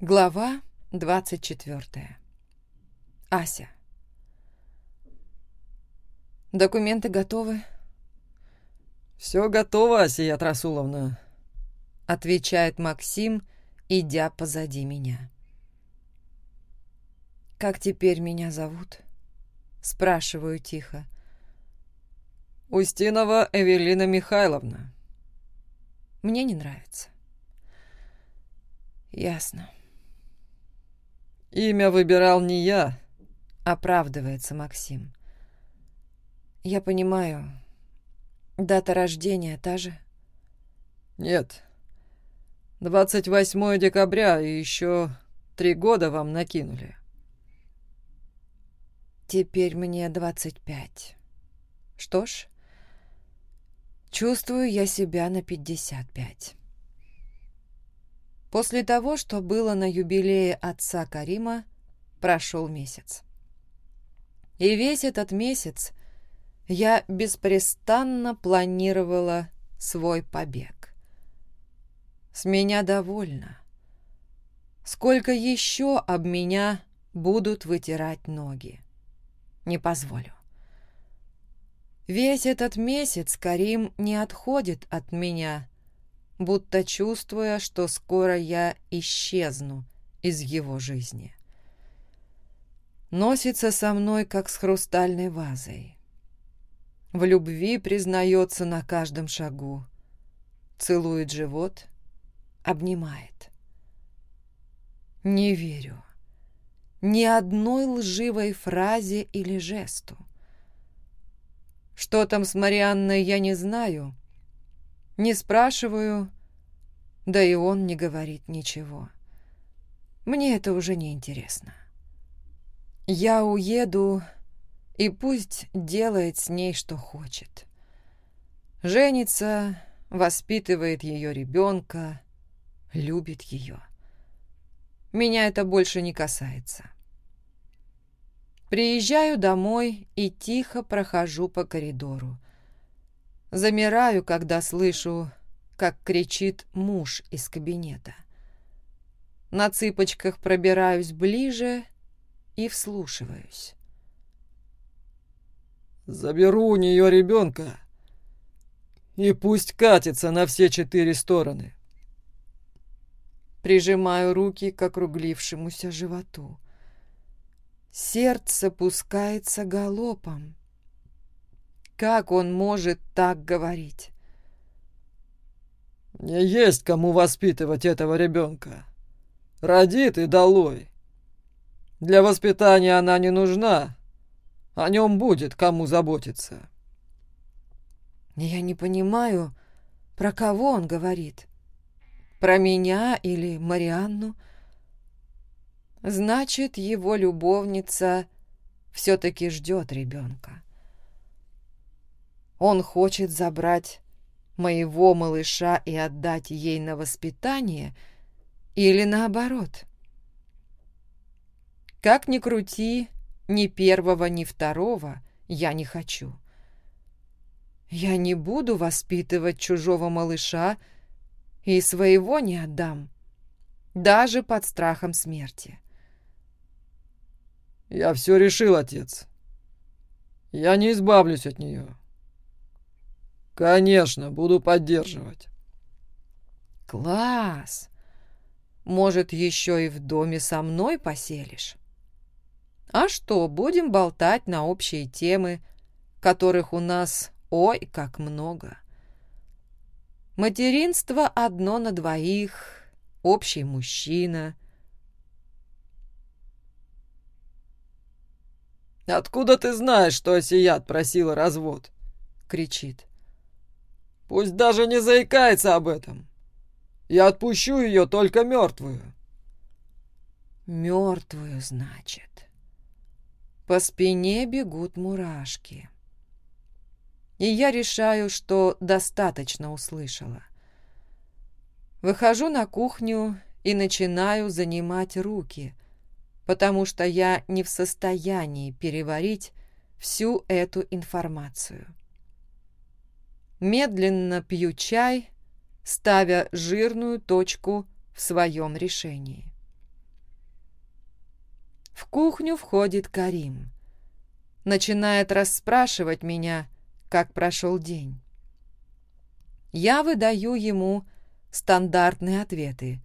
Глава 24. Ася. Документы готовы? «Все готово, Асия Расуловна», — отвечает Максим, идя позади меня. «Как теперь меня зовут?» — спрашиваю тихо. «Устинова Эвелина Михайловна». «Мне не нравится». «Ясно». «Имя выбирал не я», — оправдывается Максим. «Я понимаю. Дата рождения та же?» «Нет. 28 декабря, и еще три года вам После того, что было на юбилее отца Карима, прошел месяц. И весь этот месяц я беспрестанно планировала свой побег. С меня довольно. Сколько еще об меня будут вытирать ноги? Не позволю. Весь этот месяц Карим не отходит от меня, будто чувствуя, что скоро я исчезну из его жизни. Носится со мной, как с хрустальной вазой. В любви признается на каждом шагу. Целует живот, обнимает. Не верю. Ни одной лживой фразе или жесту. Что там с Марианной, я не спрашиваю, да и он не говорит ничего. Мне это уже не интересно. Я уеду, и пусть делает с ней, что хочет. Женится, воспитывает ее ребенка, любит ее. Меня это больше не касается. Приезжаю домой и тихо прохожу по коридору. Замираю, когда слышу, как кричит муж из кабинета. На цыпочках пробираюсь ближе и вслушиваюсь. «Заберу у нее ребенка и пусть катится на все четыре стороны». Прижимаю руки к округлившемуся животу. Сердце пускается галопом как он может так говорить? Не «Есть кому воспитывать этого ребенка. Родит и долой. Для воспитания она не нужна. О нем будет кому заботиться». «Я не понимаю, про кого он говорит. Про меня или Марианну?» Значит, его любовница все-таки ждет ребенка. Он хочет забрать моего малыша и отдать ей на воспитание или наоборот. Как ни крути, ни первого, ни второго я не хочу. Я не буду воспитывать чужого малыша и своего не отдам, даже под страхом смерти. «Я все решил, отец. Я не избавлюсь от нее. «Конечно, буду поддерживать». «Класс! Может, еще и в доме со мной поселишь?» «А что, будем болтать на общие темы, которых у нас ой как много. Материнство одно на двоих, общий мужчина». «Откуда ты знаешь, что Осият просила развод?» — кричит. Пусть даже не заикается об этом. Я отпущу ее только мертвую. Мертвую, значит. По спине бегут мурашки. И я решаю, что достаточно услышала. Выхожу на кухню и начинаю занимать руки, потому что я не в состоянии переварить всю эту информацию медленно пью чай, ставя жирную точку в своем решении. В кухню входит Карим. Начинает расспрашивать меня, как прошел день. Я выдаю ему стандартные ответы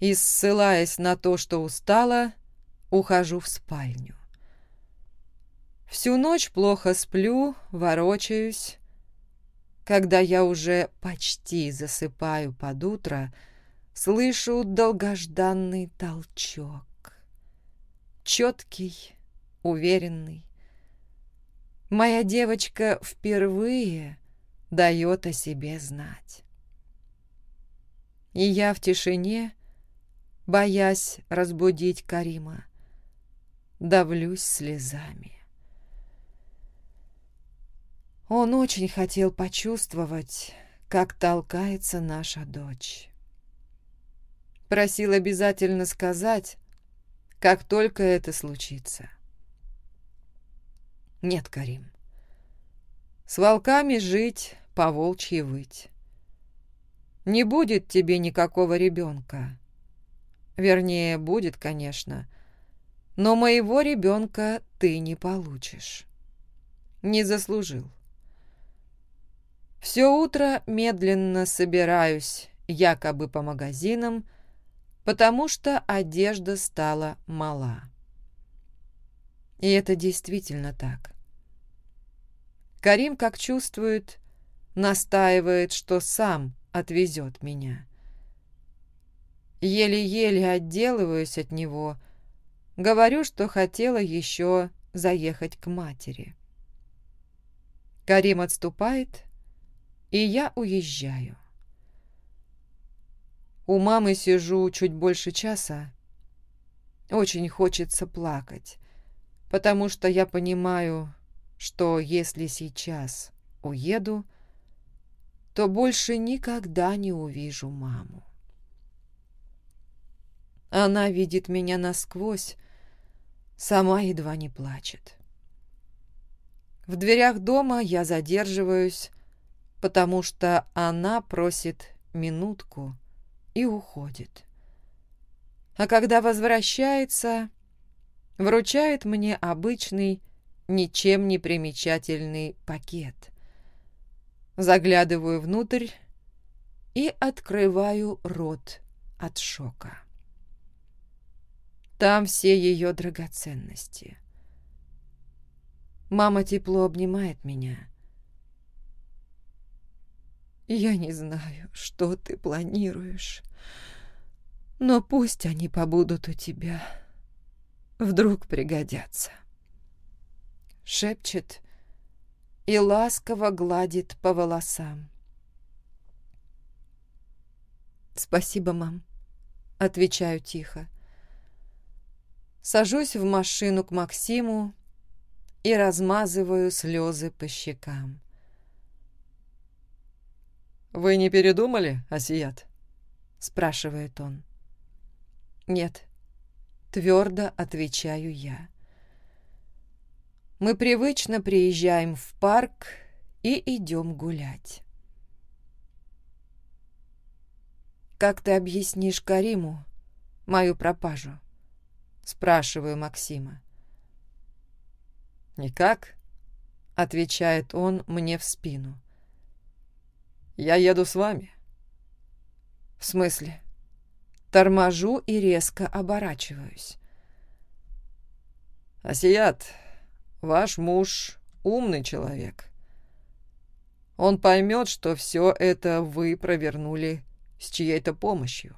и, ссылаясь на то, что устала, ухожу в спальню. Всю ночь плохо сплю, ворочаюсь, когда я уже почти засыпаю под утро, слышу долгожданный толчок. Четкий, уверенный. Моя девочка впервые дает о себе знать. И я в тишине, боясь разбудить Карима, давлюсь слезами. Он очень хотел почувствовать, как толкается наша дочь. Просил обязательно сказать, как только это случится. Нет, Карим, с волками жить, по волчьи выть. Не будет тебе никакого ребенка. Вернее, будет, конечно, но моего ребенка ты не получишь. Не заслужил. Все утро медленно собираюсь, якобы по магазинам, потому что одежда стала мала. И это действительно так. Карим, как чувствует, настаивает, что сам отвезет меня. Еле-еле отделываюсь от него, говорю, что хотела еще заехать к матери. Карим отступает, и я уезжаю. У мамы сижу чуть больше часа. Очень хочется плакать, потому что я понимаю, что если сейчас уеду, то больше никогда не увижу маму. Она видит меня насквозь, сама едва не плачет. В дверях дома я задерживаюсь, потому что она просит минутку и уходит. А когда возвращается, вручает мне обычный, ничем не примечательный пакет. Заглядываю внутрь и открываю рот от шока. Там все ее драгоценности. Мама тепло обнимает меня — я не знаю, что ты планируешь, но пусть они побудут у тебя. Вдруг пригодятся. Шепчет и ласково гладит по волосам. «Спасибо, мам», — отвечаю тихо. Сажусь в машину к Максиму и размазываю слезы по щекам. «Вы не передумали, Асият?» — спрашивает он. «Нет», — твердо отвечаю я. Мы привычно приезжаем в парк и идем гулять. «Как ты объяснишь Кариму мою пропажу?» — спрашиваю Максима. «Никак», — отвечает он мне в спину. «Я еду с вами». «В смысле?» Торможу и резко оборачиваюсь. «Асият, Ваш муж умный человек. Он поймет, что все это вы провернули с чьей-то помощью.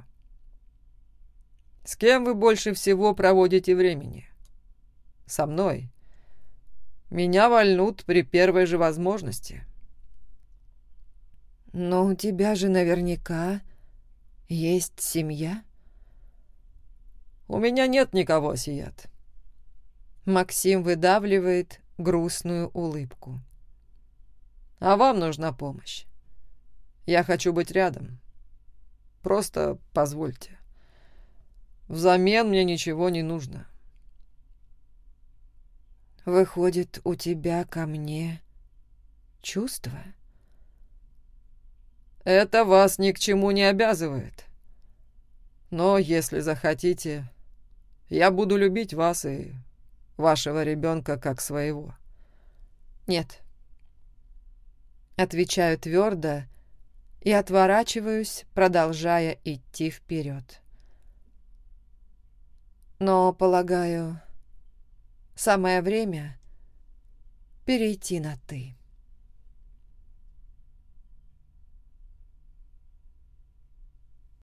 С кем вы больше всего проводите времени? Со мной. Меня вольнут при первой же возможности. Но у тебя же наверняка есть семья. У меня нет никого, Сият. Максим выдавливает грустную улыбку. «А вам нужна помощь. Я хочу Это вас ни к чему не обязывает. Но если захотите, я буду любить вас и вашего ребенка как своего. Нет. Отвечаю твердо и отворачиваюсь, продолжая идти вперед. Но, полагаю, самое время перейти на «ты».